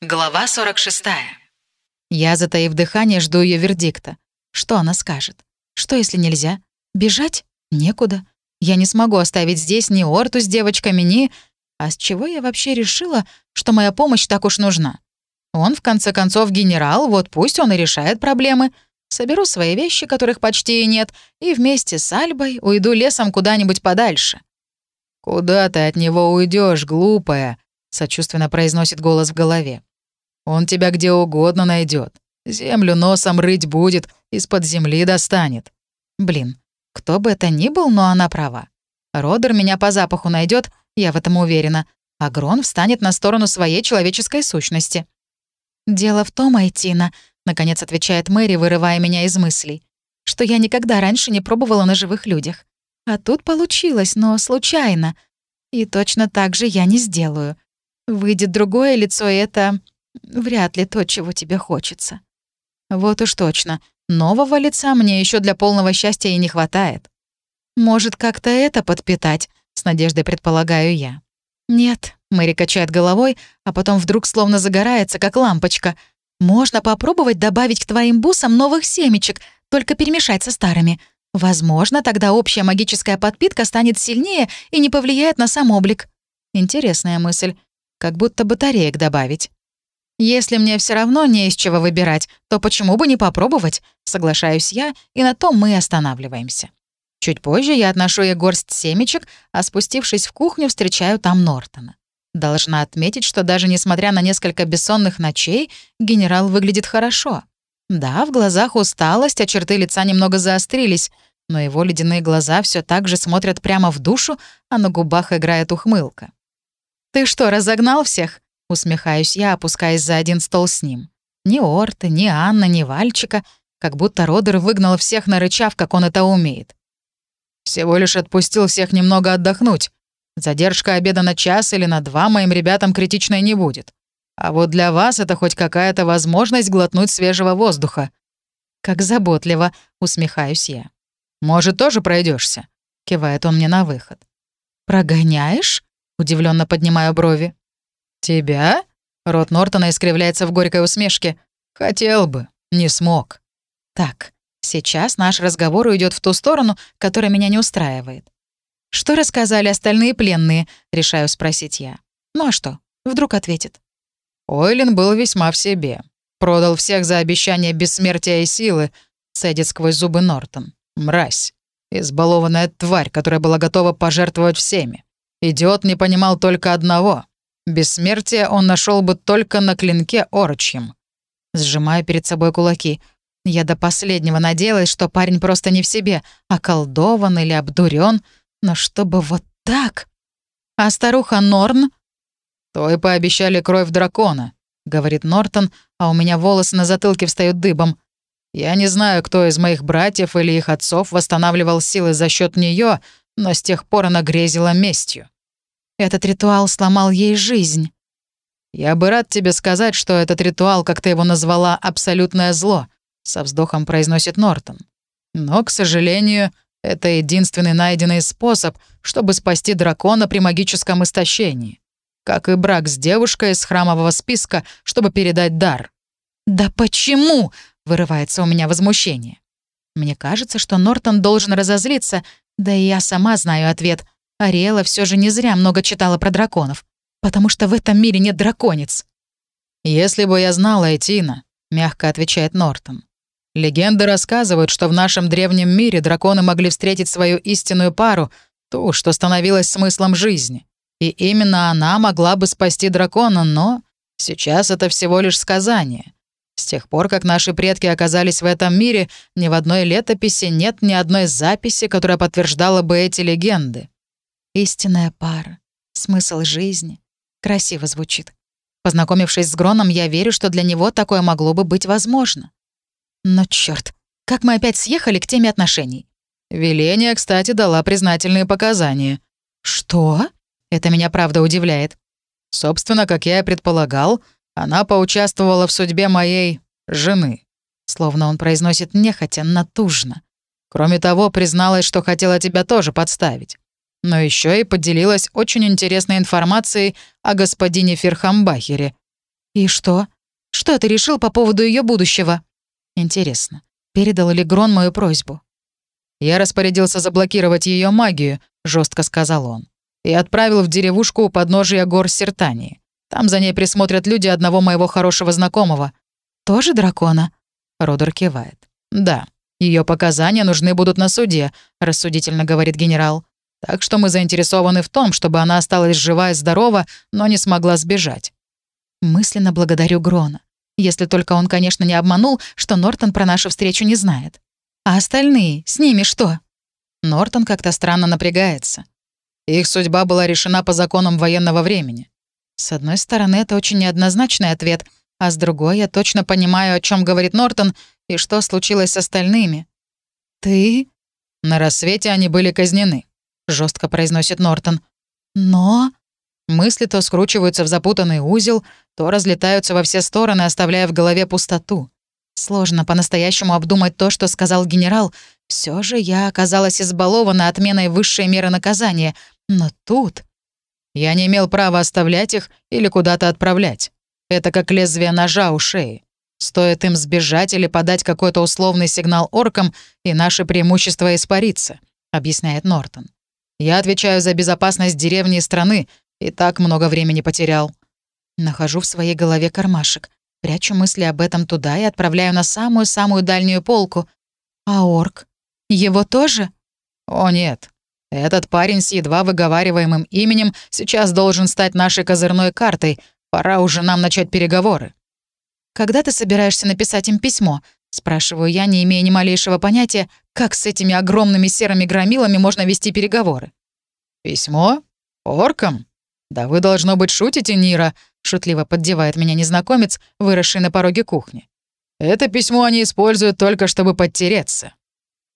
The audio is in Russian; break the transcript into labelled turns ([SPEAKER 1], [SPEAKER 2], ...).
[SPEAKER 1] Глава 46.
[SPEAKER 2] Я, затаив дыхание, жду ее вердикта. Что она скажет? Что, если нельзя? Бежать? Некуда. Я не смогу оставить здесь ни Орту с девочками, ни... А с чего я вообще решила, что моя помощь так уж нужна? Он, в конце концов, генерал, вот пусть он и решает проблемы. Соберу свои вещи, которых почти и нет, и вместе с Альбой уйду лесом куда-нибудь подальше.
[SPEAKER 3] «Куда ты от него уйдешь, глупая?» — сочувственно произносит голос в голове. «Он тебя где угодно найдет. Землю носом рыть будет, из-под земли достанет».
[SPEAKER 2] Блин, кто бы это ни был, но она права. Родер меня по запаху найдет, я в этом уверена, а Грон встанет на сторону своей человеческой сущности. «Дело в том, Айтина», — наконец отвечает Мэри, вырывая меня из мыслей, «что я никогда раньше не пробовала на живых людях. А тут получилось, но случайно. И точно так же я не сделаю. Выйдет другое лицо, и это вряд ли то, чего тебе хочется. Вот уж точно. Нового лица мне еще для полного счастья и не хватает. Может, как-то это подпитать, с надеждой предполагаю я. Нет, Мэри качает головой, а потом вдруг словно загорается, как лампочка. Можно попробовать добавить к твоим бусам новых семечек, только перемешать со старыми. Возможно, тогда общая магическая подпитка станет сильнее и не повлияет на сам облик. Интересная мысль. Как будто батареек добавить. Если мне все равно не из чего выбирать, то почему бы не попробовать? Соглашаюсь я, и на том мы останавливаемся. Чуть позже я отношу ей горсть семечек, а спустившись в кухню, встречаю там Нортона. Должна отметить, что даже несмотря на несколько бессонных ночей, генерал выглядит хорошо. Да, в глазах усталость, а черты лица немного заострились, но его ледяные глаза все так же смотрят прямо в душу, а на губах играет ухмылка. «Ты что, разогнал всех?» — усмехаюсь я, опускаясь за один стол с ним. Ни Орта, ни Анна, ни Вальчика, как будто Родер выгнал всех на рычав, как он это умеет.
[SPEAKER 3] Всего лишь отпустил всех немного отдохнуть. Задержка обеда на час или на два моим ребятам критичной не будет. А вот для вас это хоть какая-то возможность глотнуть свежего воздуха.
[SPEAKER 2] Как заботливо, усмехаюсь я.
[SPEAKER 3] Может, тоже пройдешься? кивает он мне на выход.
[SPEAKER 2] Прогоняешь? удивленно поднимаю брови.
[SPEAKER 3] Тебя? Рот Нортона искривляется в горькой усмешке. Хотел бы, не смог.
[SPEAKER 2] Так, сейчас наш разговор уйдет в ту сторону, которая меня не устраивает. Что рассказали остальные пленные? решаю спросить я. Ну а что? Вдруг ответит.
[SPEAKER 3] Ойлин был весьма в себе. Продал всех за обещание бессмертия и силы, цедит сквозь зубы Нортон. Мразь. Избалованная тварь, которая была готова пожертвовать всеми. Идиот не понимал только одного. Бессмертие он нашел бы только на клинке орочьем.
[SPEAKER 2] Сжимаю перед собой кулаки. Я до последнего надеялась, что парень просто не в себе, околдован или обдурен, но чтобы вот так. А старуха Норн?
[SPEAKER 3] То и пообещали кровь дракона, говорит Нортон, а у меня волосы на затылке встают дыбом. Я не знаю, кто из моих братьев или их отцов восстанавливал силы за счет нее, но с тех пор она грезила местью.
[SPEAKER 2] Этот ритуал сломал ей жизнь.
[SPEAKER 3] Я бы рад тебе сказать, что этот ритуал, как ты его назвала, абсолютное зло, со вздохом произносит Нортон. Но, к сожалению, это единственный найденный способ, чтобы спасти дракона при магическом истощении. Как и брак с девушкой из храмового списка, чтобы передать дар.
[SPEAKER 2] «Да почему?» — вырывается у меня возмущение. Мне кажется, что Нортон должен разозлиться, да и я сама знаю ответ. Ариэла все же не зря много читала про драконов, потому что в этом мире нет драконец.
[SPEAKER 3] «Если бы я знала, Этина», — мягко отвечает Нортон. «Легенды рассказывают, что в нашем древнем мире драконы могли встретить свою истинную пару, ту, что становилась смыслом жизни. И именно она могла бы спасти дракона, но сейчас это всего лишь сказание. С тех пор, как наши предки оказались в этом мире, ни в одной летописи нет ни одной записи, которая подтверждала бы эти легенды.
[SPEAKER 2] Истинная пара. Смысл жизни. Красиво звучит. Познакомившись с Гроном, я верю, что для него такое могло бы быть возможно. Но черт, как мы опять съехали к теме отношений?
[SPEAKER 3] Веления, кстати, дала признательные показания.
[SPEAKER 2] Что? Это меня правда удивляет.
[SPEAKER 3] Собственно, как я и предполагал, она поучаствовала в судьбе моей жены.
[SPEAKER 2] Словно он произносит нехотя, натужно.
[SPEAKER 3] Кроме того, призналась, что хотела тебя тоже подставить. Но еще и поделилась очень интересной информацией о господине Ферхамбахере.
[SPEAKER 2] «И что? Что ты решил по поводу ее будущего?» «Интересно, передал ли Грон мою просьбу?»
[SPEAKER 3] «Я распорядился заблокировать ее магию», — жестко сказал он, «и отправил в деревушку у подножия гор Сертании. Там за ней присмотрят люди одного моего хорошего знакомого».
[SPEAKER 2] «Тоже дракона?»
[SPEAKER 3] Родер кивает. «Да, ее показания нужны будут на суде», — рассудительно говорит генерал. «Так что мы заинтересованы в том, чтобы она осталась жива и здорова, но не смогла сбежать».
[SPEAKER 2] Мысленно благодарю Грона. Если только он, конечно, не обманул, что Нортон про нашу встречу не знает. А остальные, с ними что?
[SPEAKER 3] Нортон как-то странно напрягается. Их судьба была решена по законам военного времени.
[SPEAKER 2] С одной стороны, это очень неоднозначный ответ, а с другой я точно понимаю, о чем говорит Нортон и что случилось с остальными. «Ты?»
[SPEAKER 3] «На рассвете они были казнены», — жестко произносит Нортон.
[SPEAKER 2] «Но...»
[SPEAKER 3] Мысли то скручиваются в запутанный узел, то разлетаются во все стороны, оставляя в голове пустоту.
[SPEAKER 2] Сложно по-настоящему обдумать то, что сказал генерал. Все же я оказалась избалована отменой высшей меры наказания. Но тут...
[SPEAKER 3] Я не имел права оставлять их или куда-то отправлять. Это как лезвие ножа у шеи. Стоит им сбежать или подать какой-то условный сигнал оркам, и наше преимущество испарится», — объясняет Нортон. «Я отвечаю за безопасность деревни и страны, и так много времени потерял».
[SPEAKER 2] Нахожу в своей голове кармашек, прячу мысли об этом туда и отправляю на самую-самую дальнюю полку. А орк? Его тоже?
[SPEAKER 3] О, нет. Этот парень с едва выговариваемым именем сейчас должен стать нашей козырной картой. Пора уже нам начать переговоры.
[SPEAKER 2] «Когда ты собираешься написать им письмо?» — спрашиваю я, не имея ни малейшего понятия, как с этими огромными серыми громилами можно вести переговоры.
[SPEAKER 3] «Письмо? Оркам? Да вы, должно быть, шутите, Нира», — шутливо поддевает меня незнакомец, выросший на пороге кухни. «Это письмо они используют только, чтобы подтереться.